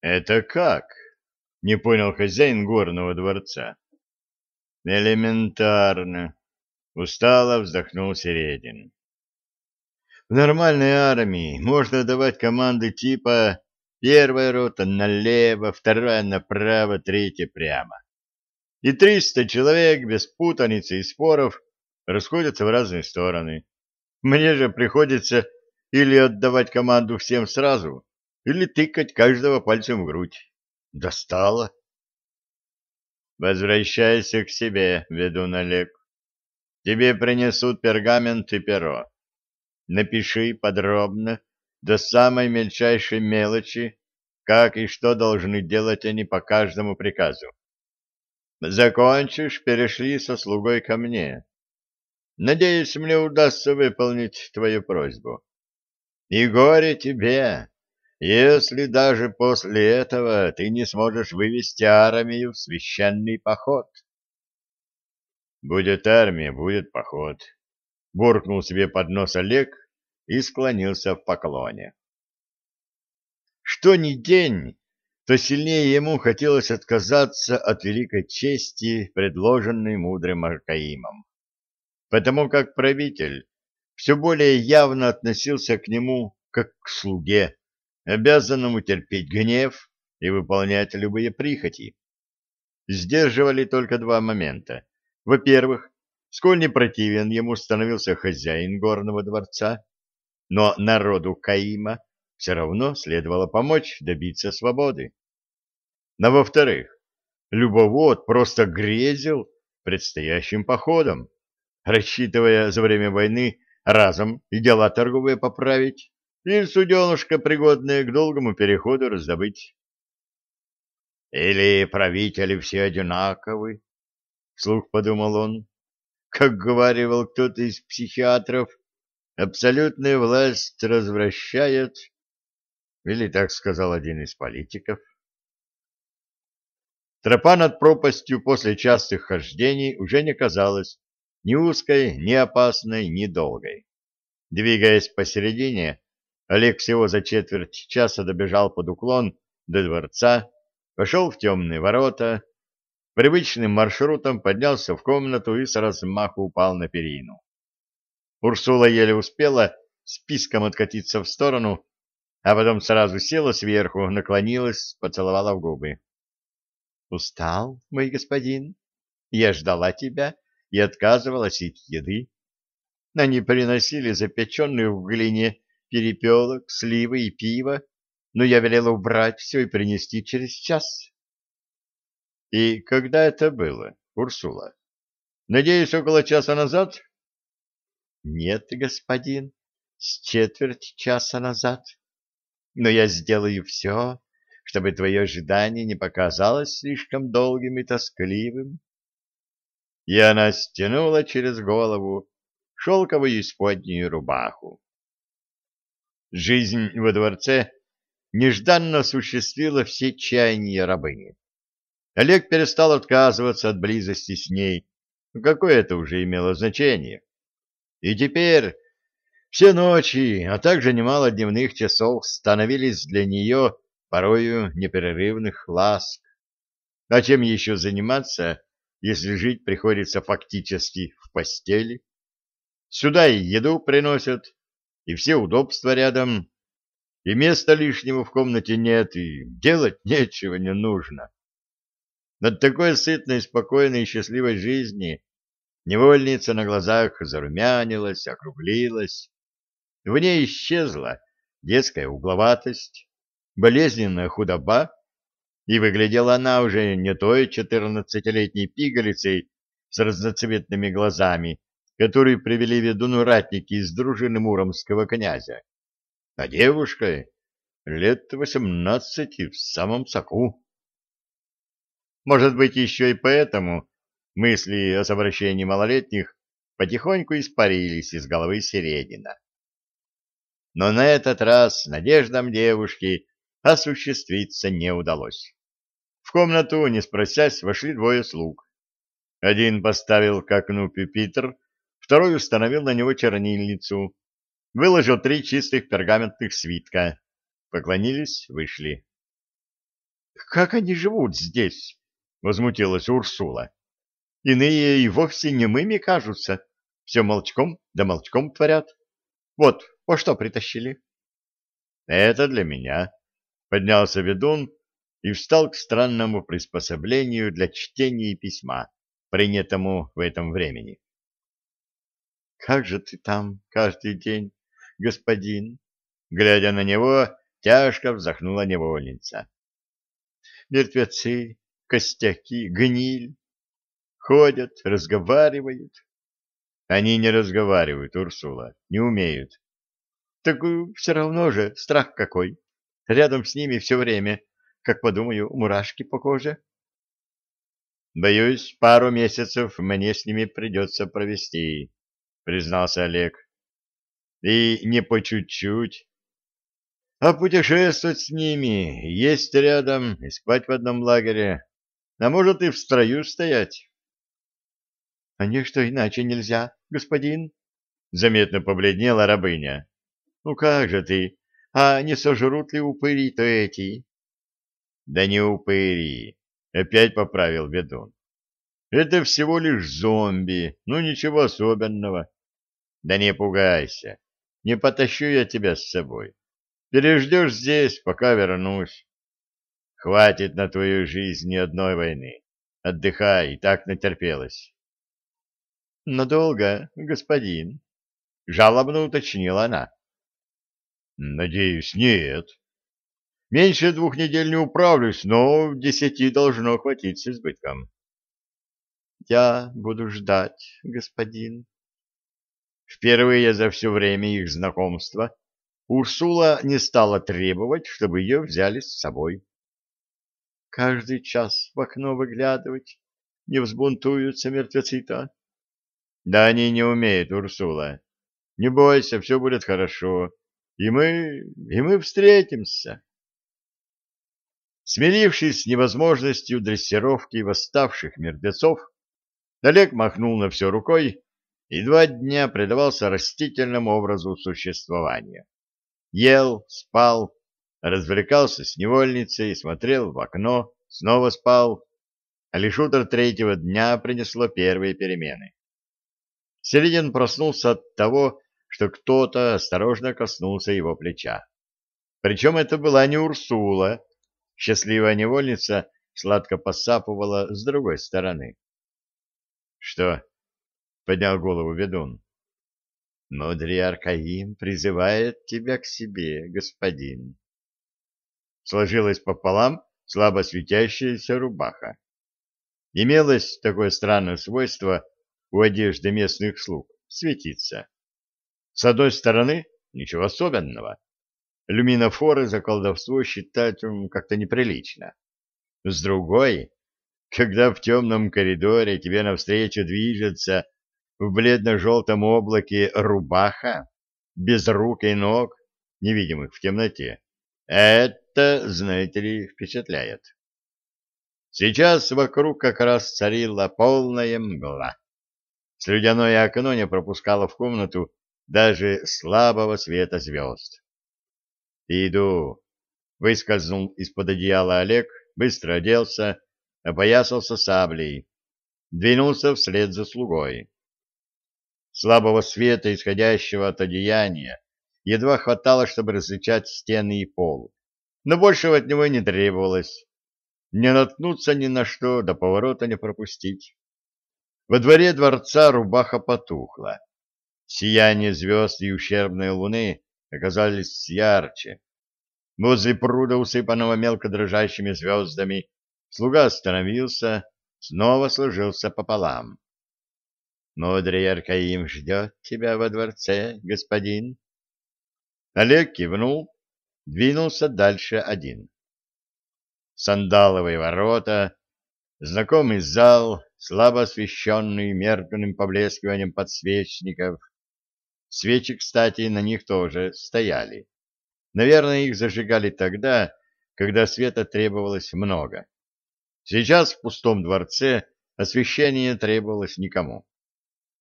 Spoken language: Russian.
Это как? Не понял хозяин горного дворца. Элементарно. Устало вздохнул Середин. В нормальной армии можно давать команды типа первая рота налево, вторая направо, третья прямо. И триста человек без путаницы и споров расходятся в разные стороны. Мне же приходится или отдавать команду всем сразу, или тыкать каждого пальцем в грудь. Достало. Возвращайся к себе, ведун Олег. Тебе принесут пергамент и перо. Напиши подробно, до самой мельчайшей мелочи, как и что должны делать они по каждому приказу. Закончишь, перешли со слугой ко мне. Надеюсь, мне удастся выполнить твою просьбу. И горе тебе, если даже после этого ты не сможешь вывести армию в священный поход. Будет армия, будет поход. Буркнул себе под нос Олег и склонился в поклоне. Что ни день, то сильнее ему хотелось отказаться от великой чести, предложенной мудрым Аркаимом. Потому как правитель все более явно относился к нему как к слуге, обязанному терпеть гнев и выполнять любые прихоти. Сдерживали только два момента. Во-первых, сколь не противен ему становился хозяин горного дворца, но народу Каима все равно следовало помочь добиться свободы. Но во-вторых, любовод просто грезил предстоящим походом, рассчитывая за время войны разом и дела торговые поправить, и суденышко, пригодное к долгому переходу, раздобыть. Или правители все одинаковы, вслух подумал он. Как говаривал кто-то из психиатров, абсолютная власть развращает, или так сказал один из политиков. Тропа над пропастью после частых хождений уже не казалась ни узкой, ни опасной, ни долгой. Двигаясь посередине, Олег всего за четверть часа добежал под уклон до дворца, пошел в темные ворота, привычным маршрутом поднялся в комнату и с размаху упал на перину. Урсула еле успела списком откатиться в сторону, а потом сразу села сверху, наклонилась, поцеловала в губы. — Устал, мой господин? Я ждала тебя и отказывалась от еды. Они приносили запеченную в глине перепелок, сливы и пиво, но я велела убрать все и принести через час. — И когда это было, Урсула? Надеюсь, около часа назад? — Нет, господин, с четверть часа назад. Но я сделаю все, чтобы твое ожидание не показалось слишком долгим и тоскливым и она стянула через голову шелковую исподнюю рубаху. Жизнь во дворце нежданно осуществила все чаяния рабыни. Олег перестал отказываться от близости с ней, какое это уже имело значение. И теперь все ночи, а также немало дневных часов становились для нее порою непрерывных ласк. А чем еще заниматься, если жить приходится фактически в постели. Сюда и еду приносят, и все удобства рядом, и места лишнего в комнате нет, и делать нечего не нужно. Над такой сытной, спокойной и счастливой жизни невольница на глазах зарумянилась, округлилась. В ней исчезла детская угловатость, болезненная худоба и выглядела она уже не той четырнадцатилетней пигалицей с разноцветными глазами, которую привели ведуну ратники из дружины муромского князя, а девушкой лет восемнадцати в самом соку. Может быть, еще и поэтому мысли о совращении малолетних потихоньку испарились из головы Середина. Но на этот раз надеждам девушки осуществиться не удалось. В комнату, не спросясь, вошли двое слуг. Один поставил к окну пюпитр, второй установил на него чернильницу, выложил три чистых пергаментных свитка. Поклонились, вышли. Как они живут здесь? — возмутилась Урсула. Иные и вовсе немыми кажутся. Все молчком да молчком творят. Вот, по что притащили? — Это для меня. Поднялся ведун и встал к странному приспособлению для чтения письма, принятому в этом времени. — Как же ты там каждый день, господин? Глядя на него, тяжко вздохнула невольница. — Мертвецы, костяки, гниль. Ходят, разговаривают. Они не разговаривают, Урсула, не умеют. Так э, все равно же страх какой. Рядом с ними все время, как подумаю, мурашки по коже. Боюсь, пару месяцев мне с ними придется провести, признался Олег. И не по чуть-чуть. А путешествовать с ними, есть рядом и спать в одном лагере а может и в строю стоять. — А не что иначе нельзя, господин? — заметно побледнела рабыня. — Ну как же ты? А не сожрут ли упыри-то эти? — Да не упыри, — опять поправил ведун. — Это всего лишь зомби, ну ничего особенного. Да не пугайся, не потащу я тебя с собой. Переждешь здесь, пока вернусь. Хватит на твою жизнь ни одной войны. Отдыхай, так натерпелась. — Надолго, господин? — жалобно уточнила она. — Надеюсь, нет. Меньше двух недель не управлюсь, но в десяти должно хватить с избытком. — Я буду ждать, господин. Впервые за все время их знакомства Урсула не стала требовать, чтобы ее взяли с собой каждый час в окно выглядывать. Не взбунтуются мертвецы-то. Да они не умеют, Урсула. Не бойся, все будет хорошо. И мы, и мы встретимся. Смирившись с невозможностью дрессировки восставших мертвецов, Олег махнул на все рукой и два дня предавался растительному образу существования. Ел, спал, развлекался с невольницей, смотрел в окно, снова спал, а лишь утро третьего дня принесло первые перемены. Середин проснулся от того, что кто-то осторожно коснулся его плеча. Причем это была не Урсула, счастливая невольница сладко посапывала с другой стороны. — Что? — поднял голову ведун. — Мудрый Аркаим призывает тебя к себе, господин сложилась пополам слабо светящаяся рубаха. Имелось такое странное свойство у одежды местных слуг — светиться. С одной стороны, ничего особенного. Люминофоры за колдовство считать как-то неприлично. С другой, когда в темном коридоре тебе навстречу движется в бледно-желтом облаке рубаха, без рук и ног, невидимых в темноте, это, знаете ли, впечатляет. Сейчас вокруг как раз царила полная мгла. Слюдяное окно не пропускало в комнату даже слабого света звезд. «Иду!» — выскользнул из-под одеяла Олег, быстро оделся, опоясался саблей, двинулся вслед за слугой. Слабого света, исходящего от одеяния, едва хватало, чтобы различать стены и пол, но большего от него не требовалось. Не наткнуться ни на что, до поворота не пропустить. Во дворе дворца рубаха потухла. Сияние звезд и ущербной луны оказались ярче. Возле пруда, усыпанного мелко дрожащими звездами, слуга остановился, снова сложился пополам. — Мудрый Аркаим ждет тебя во дворце, господин. Олег кивнул, двинулся дальше один. Сандаловые ворота, знакомый зал, слабо освещенный мертвенным поблескиванием подсвечников. Свечи, кстати, на них тоже стояли. Наверное, их зажигали тогда, когда света требовалось много. Сейчас в пустом дворце освещения требовалось никому.